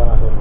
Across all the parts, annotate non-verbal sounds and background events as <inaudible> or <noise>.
الله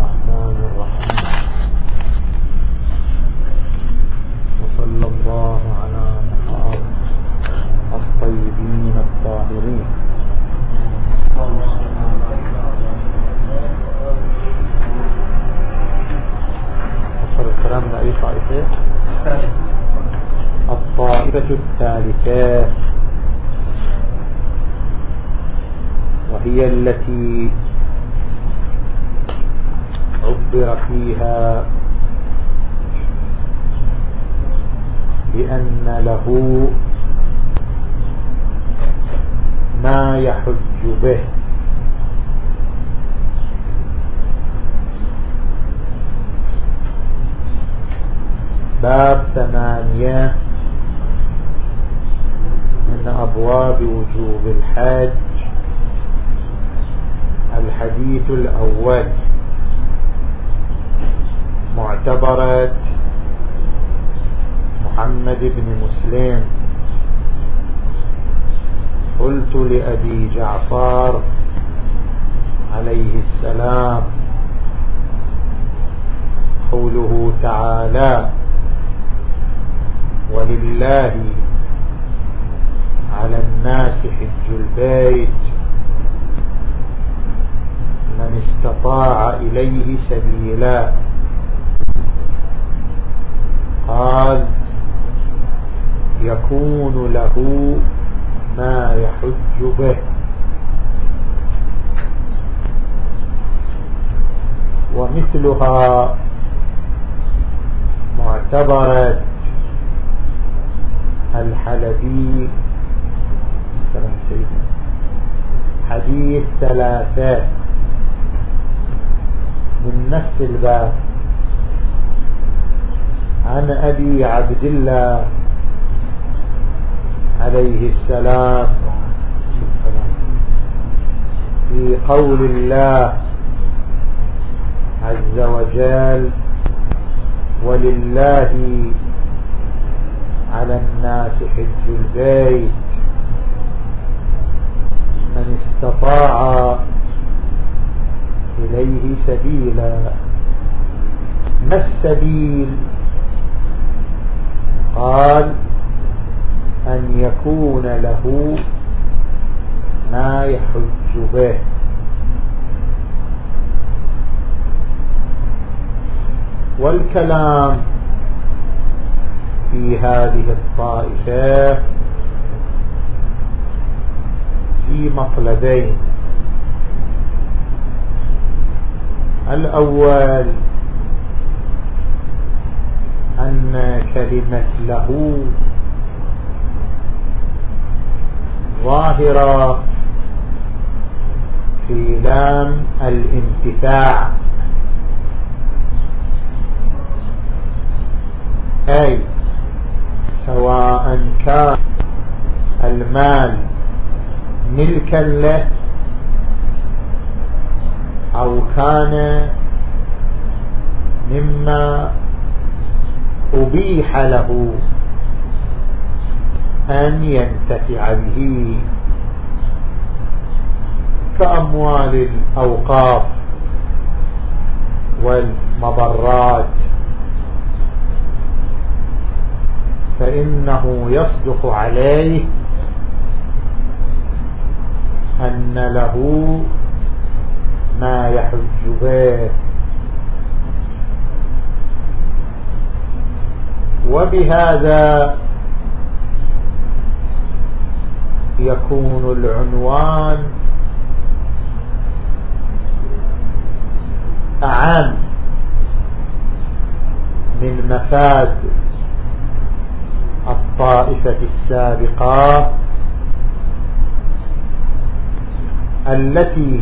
له ما يحج به. باب ثمانية. من أبواب وجوب الحج. الحديث الأول. معتبرة محمد بن مسلم. قلت لأبي جعفر عليه السلام قوله تعالى ولله على الناس حج البيت من استطاع إليه سبيلا قال يكون له ما يحج به. ومثلها معتبرة الحلبي سيدنا. حديث ثلاثة. من نفس الباب. عن أبي عبد الله عليه السلام. في قول الله عز وجل ولله على الناس حج البيت من استطاع إليه سبيلا. ما السبيل؟ قال أن يكون له ما يحج به. والكلام في هذه الطائفة في مطلبين. الأول أن كلمة له ظاهرة في لام الانتفاع. أي سواء كان المال ملكا له أو كان مما أبيح له. أن ينتفع به كأموال الأوقاف والمضرات. فإنه يصدق عليه أن له ما يحج به. وبهذا يكون العنوان أعم من مفاد الطائفة السابقة التي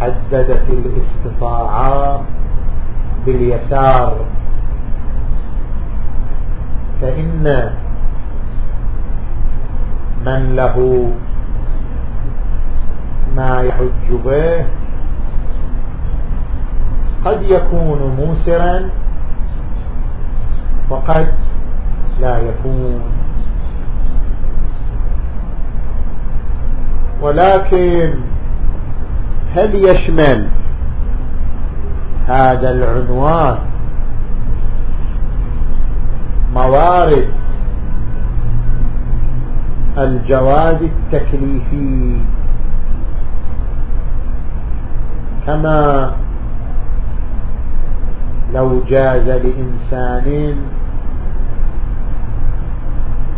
حددت الاستطاعة باليسار. فإن من له ما يحج به قد يكون موسرا وقد لا يكون. ولكن هل يشمل هذا العنوان موارد الجواز التكليفي. كما لو جاز لإنسان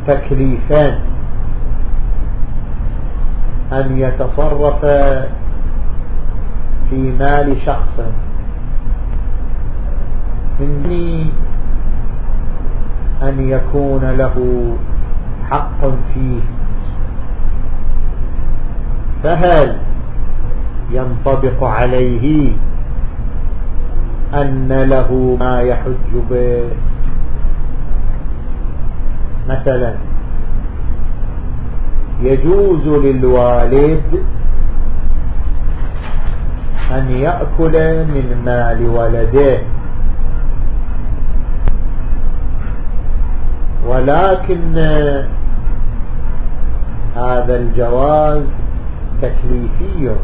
تكليفان أن يتصرف في مال شخص. مني أن يكون له حق فيه. فهل ينطبق عليه أن له ما يحج به؟ مثلا يجوز للوالد أن يأكل من مال ولده. ولكن هذا الجواز تكليفي.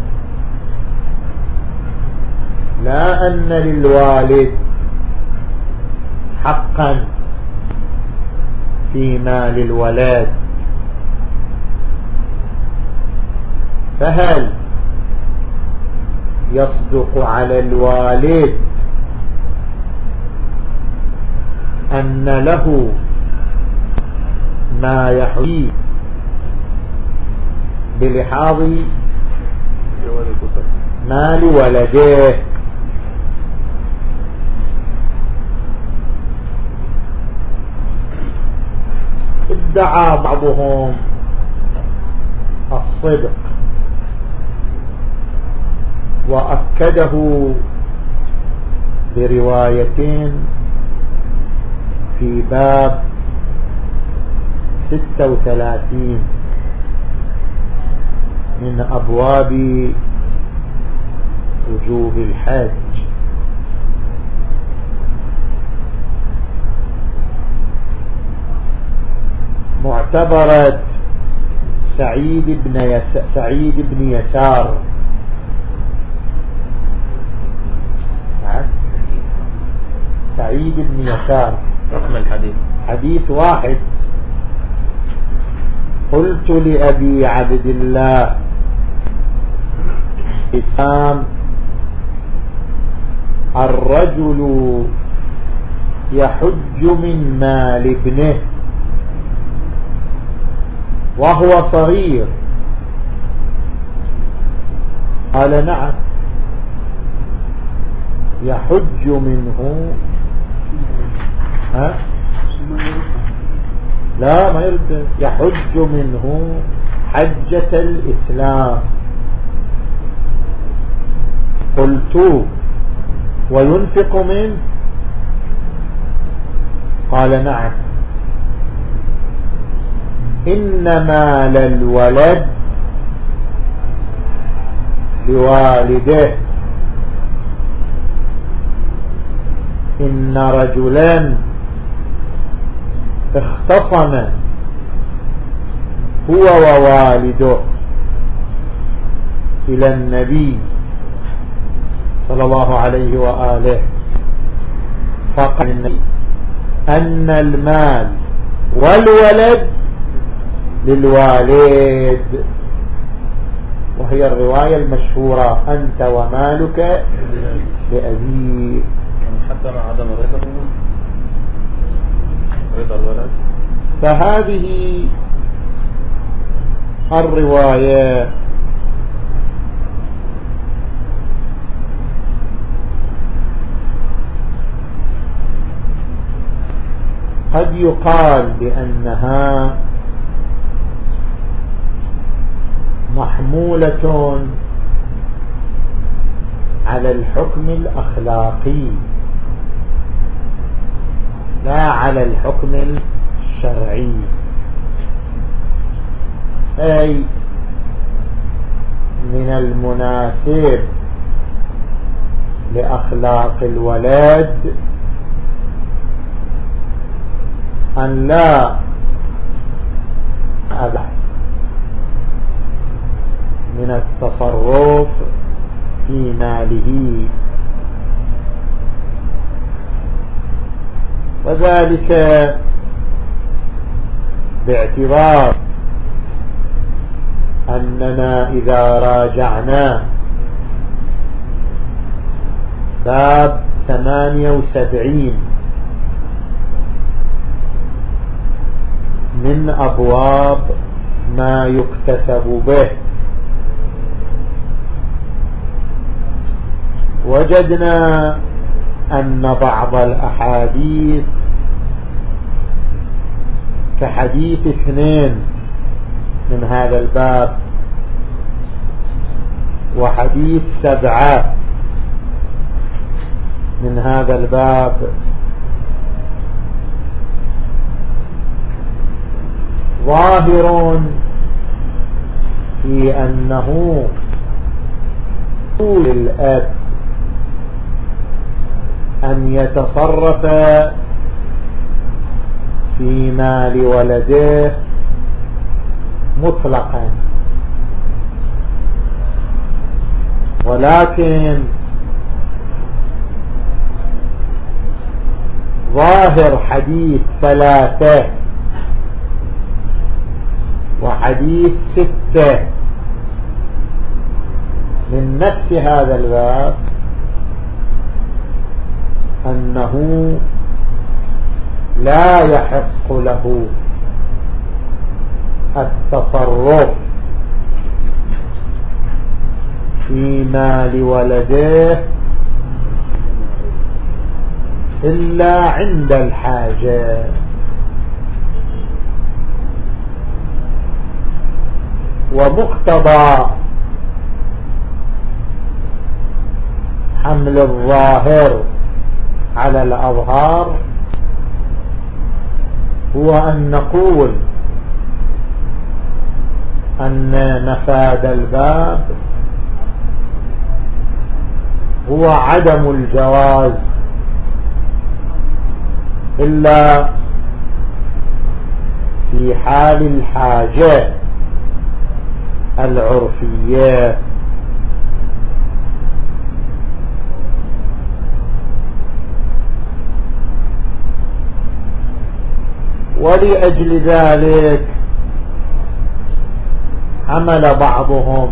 لا أن للوالد حقا في مال الولد. فهل يصدق على الوالد أن له ما يحوي بلحاظ مال ولده. ادعى بعضهم الصدق وأكده بروايتين في باب ستة وثلاثين من أبواب وجوب الحج معتبرة سعيد بن يس... سعيد بن يسار. سعيد بن يسار. رقم الحديث. حديث واحد. قلت لأبي عبد الله إسام الرجل يحج من مال ابنه وهو صغير. قال نعم. يحج منه. ها؟ لا ما يرد. يحج منه حجة الإسلام. قلت وينفق منه؟ قال نعم. إنما للولد لوالده. إن رجلا اختصم. هو ووالده إلى النبي صلى الله عليه وآله. فقال النبي أن المال والولد للوالد. وهي الرواية المشهورة. أنت ومالك لأبيك. حتى مع عدم الرضا رضا الولد فهذه الرواية قد يقال بأنها محمولة على الحكم الأخلاقي. لا على الحكم الشرعي. أي من المناسب لأخلاق الولد أن لا أبعد من التصرف في ماله. وذلك باعتبار أننا إذا راجعنا باب ثمانية وسبعين من أبواب ما يكتسب به. وجدنا أن بعض الأحاديث كحديث اثنين من هذا الباب وحديث سبعة من هذا الباب. ظاهر في أنه طول الأب أن يتصرف في مال ولده مطلقا. ولكن ظاهر حديث ثلاثة وحديث ستة. من نفس هذا الباب أنه لا يحق له التصرف في مال ولده إلا عند الحاجة. ومقتضى حمل الظاهر على الأظهار هو أن نقول أن مفاد الباب هو عدم الجواز إلا في حال الحاجة العرفية. ولأجل ذلك حمل بعضهم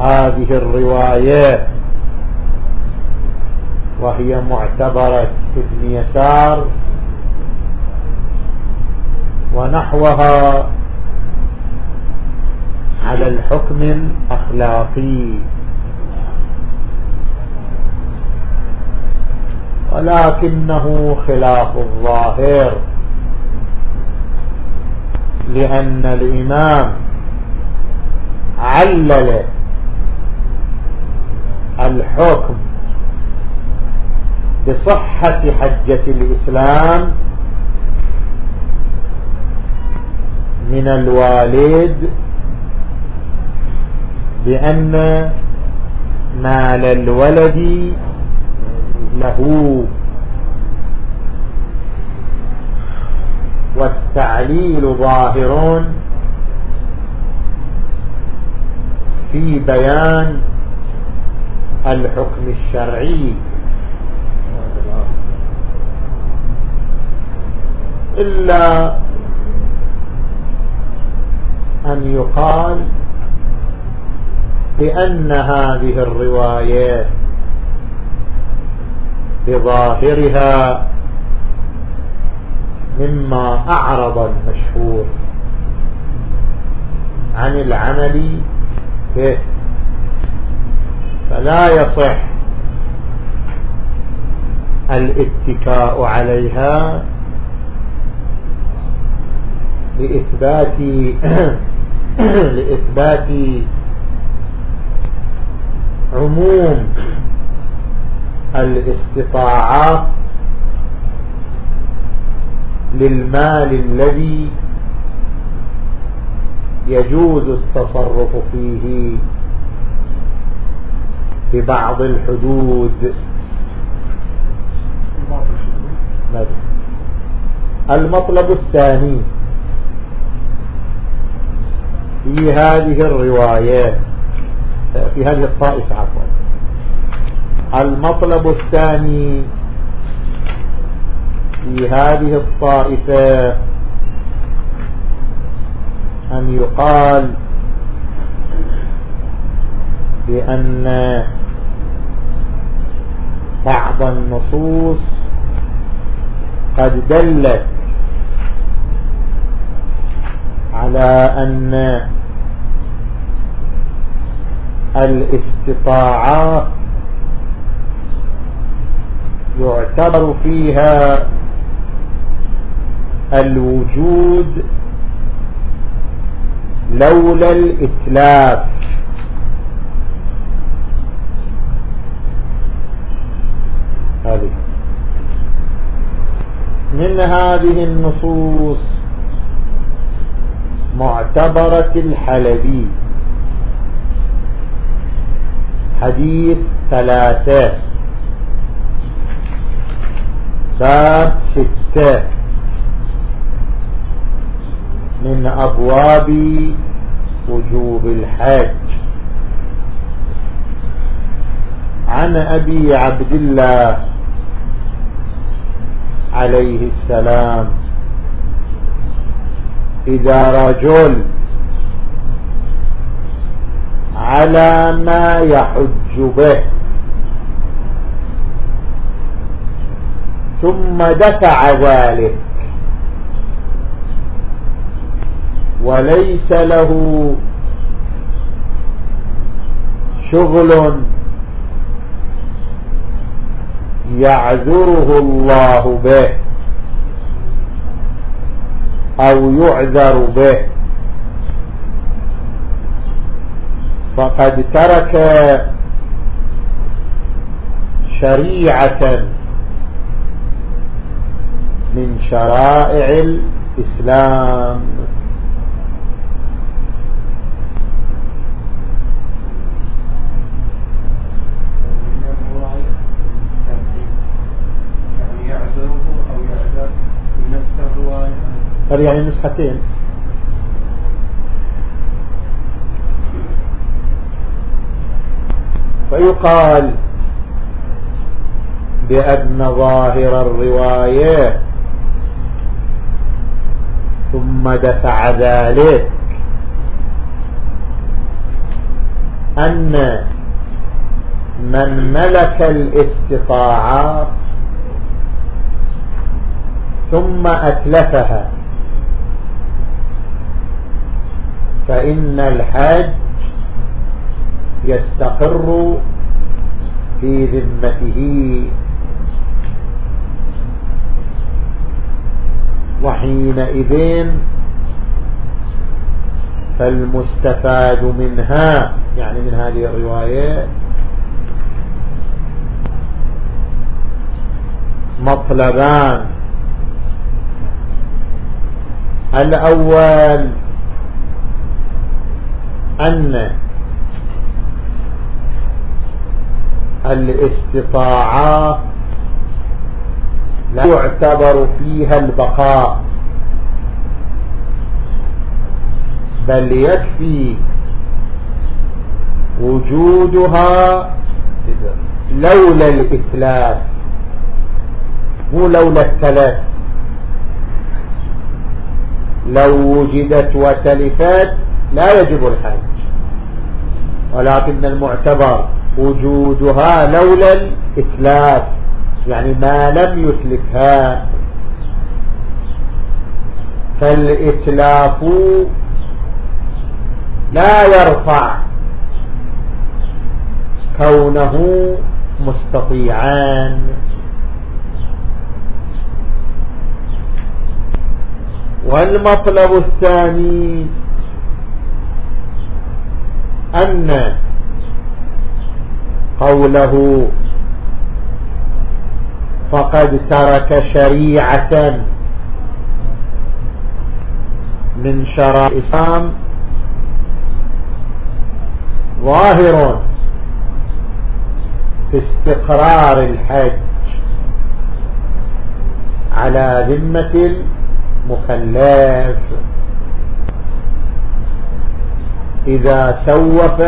هذه الرواية وهي معتبرة ابن يسار ونحوها على الحكم الأخلاقي. ولكنه خلاف الظاهر. لأن الإمام علل الحكم بصحة حجة الإسلام من الوالد بأن مال الولد له. والتعليل ظاهر في بيان الحكم الشرعي. إلا أن يقال بأن هذه الروايات بظاهرها مما أعرض المشهور عن العمل به. فلا يصح الاتكاء عليها لإثبات <coughs> لإثبات عموم الاستطاعات للمال الذي يجوز التصرف فيه ببعض الحدود. المطلب الثاني في هذه الروايات في هذه الطائفة عفوا. المطلب الثاني في هذه الطائفة أن يقال بأن بعض النصوص قد دلت على أن الاستطاعات يعتبر فيها الوجود لولا الإتلاف. هذه. من هذه النصوص معتبرة الحلبي. حديث ثلاثة. باب ستة. من أبواب وجوب الحج عن أبي عبد الله عليه السلام. إذا رجل على ما يحج به ثم دفع ذلك. وليس له شغل يعذره الله به أو يعذر به. فقد ترك شريعة من شرائع الإسلام. هل يعني نسختين؟ فيقال بأن ظاهر الرواية ثم دفع ذلك أن من ملك الاستطاعات ثم أتلفها فإن الحج يستقر في ذمته. وحينئذ فالمستفاد منها يعني من هذه الرواية مطلبان. الأول أن الاستطاعة لا يعتبر فيها البقاء. بل يكفي وجودها لولا الإتلاف مو لولا التلف. لو وجدت وتلفت لا يجب الحج. ولكن المعتبر وجودها لولا الإتلاف يعني ما لم يتلفها. فالإتلاف لا يرفع كونه مستطيعان. والمطلب الثاني أن قوله فقد ترك شريعة من شرائع الإسلام ظاهر في استقرار الحج على ذمة المكلف إذا سوف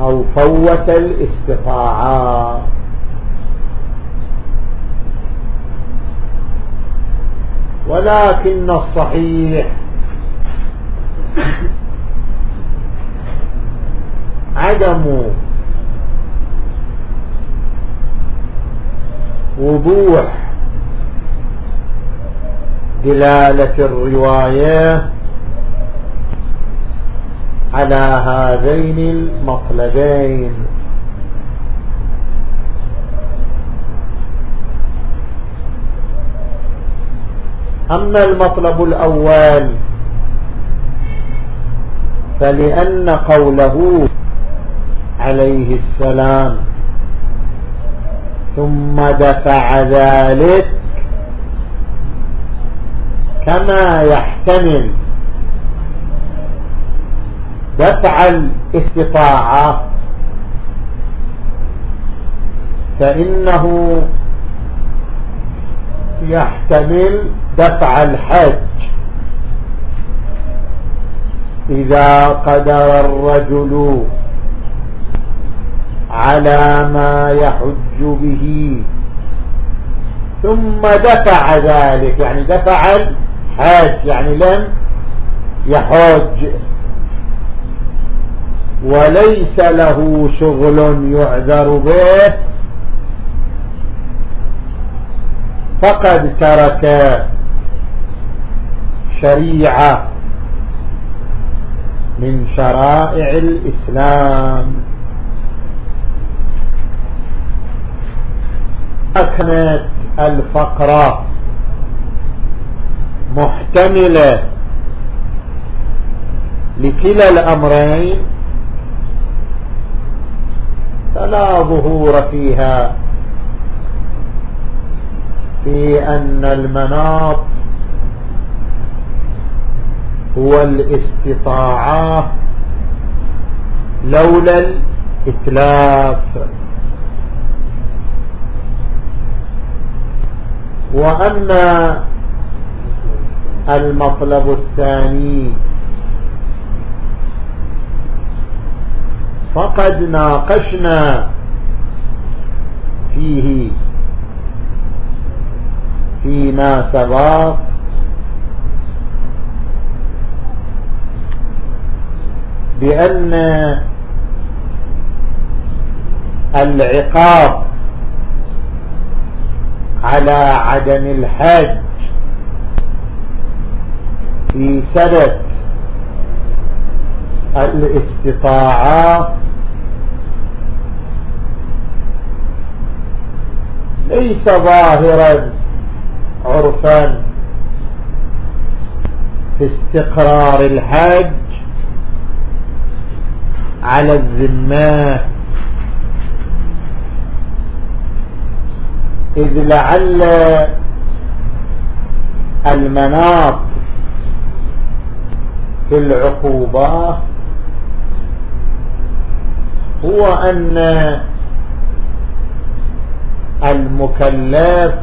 أو فوت الاستطاعة. ولكن الصحيح عدم وضوح دلالة الرواية على هذين المطلبين. أما المطلب الأول فلأن قوله عليه السلام. ثم دفع ذلك كما يحتمل. دفع الاستطاعة. فإنه يحتمل دفع الحج. إذا قدر الرجل على ما يحج به. ثم دفع ذلك يعني دفع الحج يعني لم يحج. وليس له شغل يعذر به. فقد ترك شريعة من شرائع الإسلام. أكنت الفقرة محتملة لكلا الأمرين فلا ظهور فيها في أن المناط هو الاستطاعة لولا الإتلاف. وأما المطلب الثاني فقد ناقشنا فيه فيما سبق بأن العقاب على عدم الحج في سبب الاستطاعة. ليس ظاهرا عرفا في استقرار الحج على الذمات إذ لعل المناط في العقوبة هو أن المكلف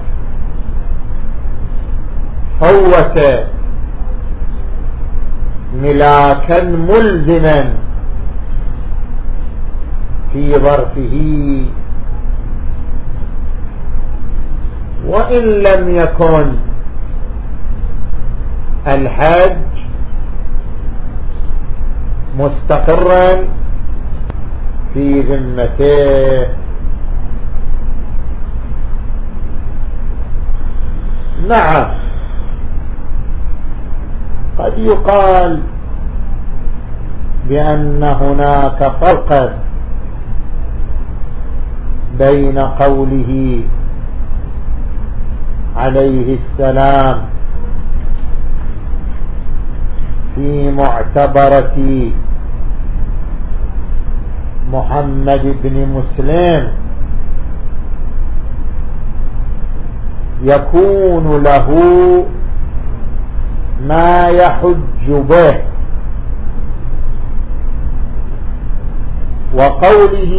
فوت ملاكا ملزما في ظرفه وإن لم يكن الحج مستقرا في ذمته. نعم. قد يقال بأن هناك فرقا بين قوله عليه السلام في معتبرة محمد بن مسلم يكون له ما يحج به. وقوله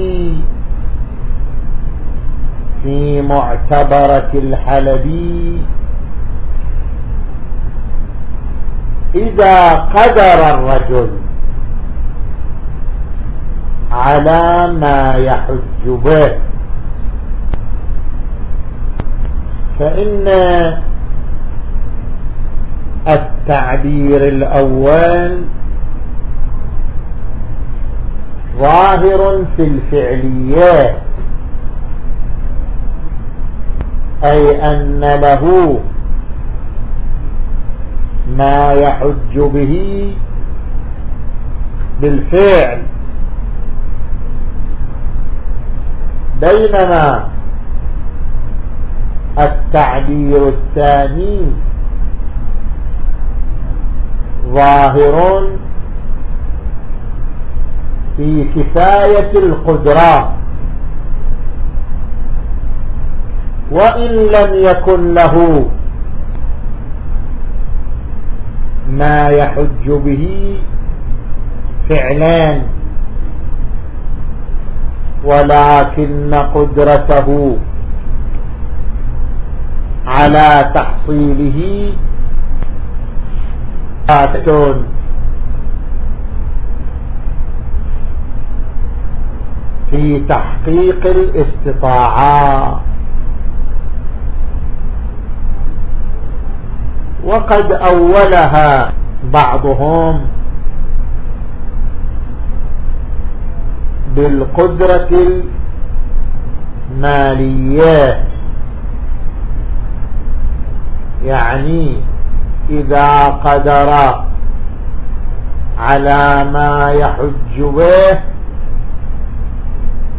في معتبرة الحلبي. إذا قدر الرجل على ما يحج به التعبير الأول ظاهر في الفعليات. أي أن له ما يحج به بالفعل. بينما التعبير الثاني ظاهر في كفاية القدرة. وإن لم يكن له ما يحج به فعلان ولكن قدرته على تحصيله آتون في تحقيق الاستطاعة. وقد أولها بعضهم بالقدرة المالية. يعني إذا قدر على ما يحج به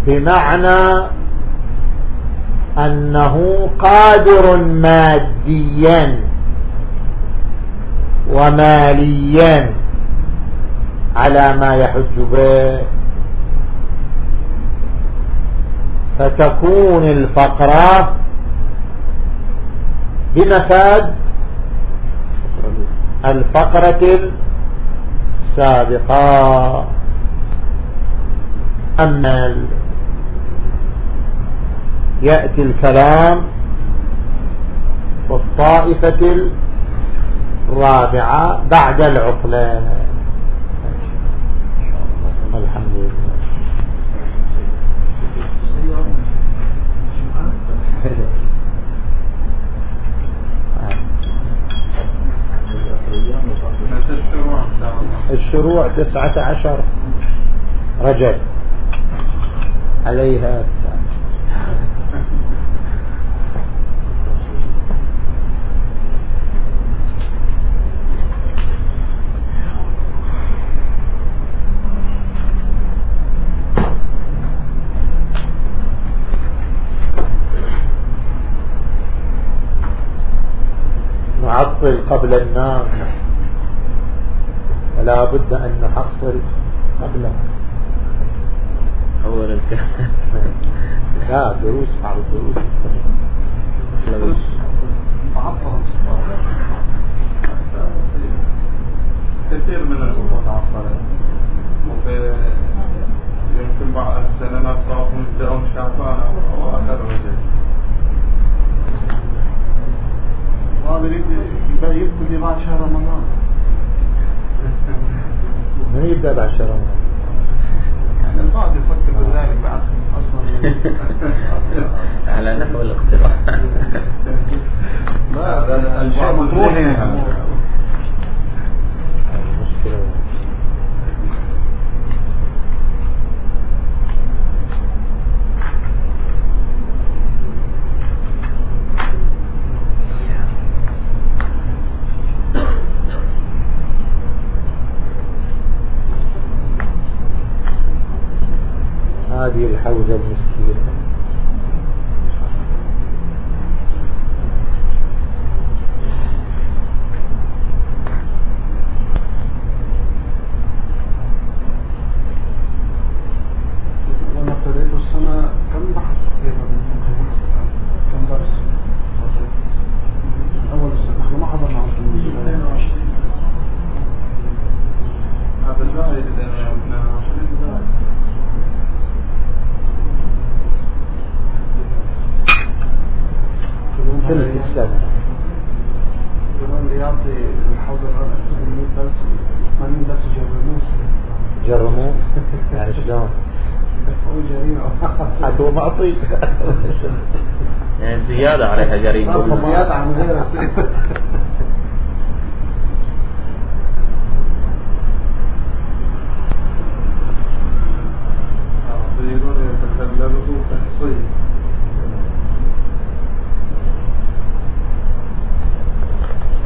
بمعنى أنه قادر ماديا. وماليا على ما يحج به. فتكون الفقرة بمفاد الفقرة السابقة. أما يأتي الكلام والطائفة الرابعة بعد العقلة الحمد لله. الشروع تسعة عشر. رجل. عليها قبل النار. فلا بد أن نحصل قبله أولا. لا دروس بعض الدروس. دروس كثير من الأمور تعصرت وفي يمكن بعض السنة ناس راحوا يبدأون شعبان أو آخر رجل يدخل لي بعد شهر رمضان. من يبدأ بعد شهر رمضان؟ يعني البعض يفكر بذلك بعد أصلا. على نحو الاقتراح. لا الشيء مطروح يعني الحوزة المسكينة جرموا يعني شلون؟ هو معطي يعني زيادة عليها جريمة. آه، زيادة عن غيرها.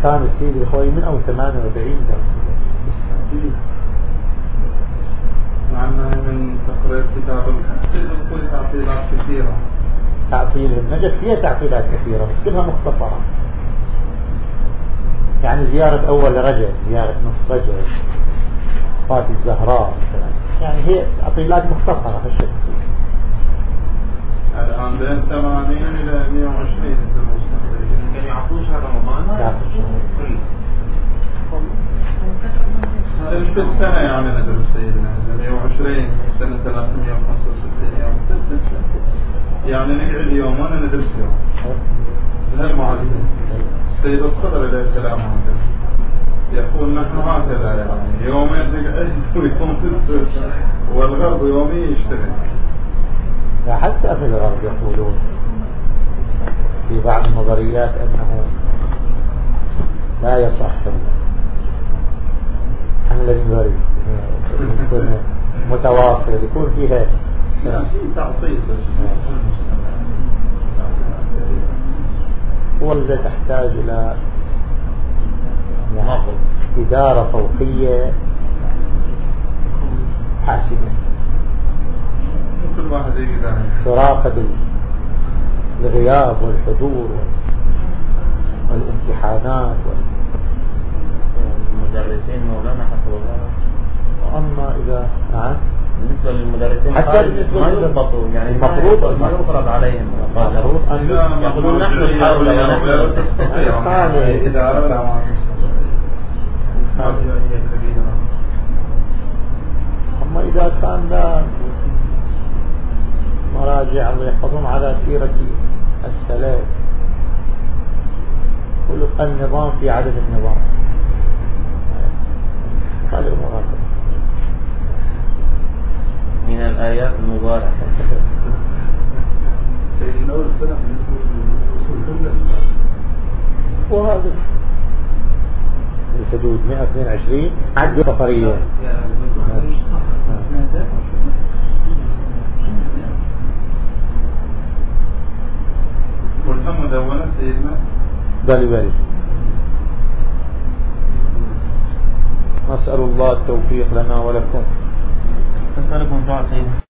كان السيدي خوي من أول 48 درس. النجف فيها تعطيلات كثيرة بس كلها مختصرة. يعني زيارة أول رجب زيارة نصف رجب فات الزهراء مثلا. يعني هي تعطيلات مختصرة في الشخص. الآن بين 80 إلى 120 الدروس تقريبا كان يعطون شهر رمضان؟ يعطون شهر. كل إيش بالسنة يعني ندرس سيدنا 120 سنة 365 يوم ست سنة يعني نقعد يومين ندرس يوم بهالمعدل السيد الصدر إليه السلام هكذا يقول نحن هكذا يعني يومين نقعد ويوم ندرس والغرب يومي يشتغل لا حتى في الغرب يقولون في بعض النظريات أنه لا يصح حمل المريض يكون متواصل. يكون فيها تعطيل تحتاج إلى يعني إدارة فوقية حاسمة كل واحد يقدر تراقب الغياب والحضور والامتحانات وال... المدرسين مولانا حسب الله. وأما إذا نعم بالنسبة للمدرسين حتى ما يضبطوا يعني المفروض- ما يفرض عليهم. المفروض أن يقولون نحن نحاول ونحن هذه هي كبيرة أما إذا كان لا مراجع الله يحفظهم على سيرة السلام يقول النظام في عدم النظام. هذه الأمور هكذا. من الآيات المباركة. وهذا. الحدود 122 عد سفرية كلها مدونة سيدنا بل بل نسأل الله التوفيق لنا ولكم. a senhora controla isso aí?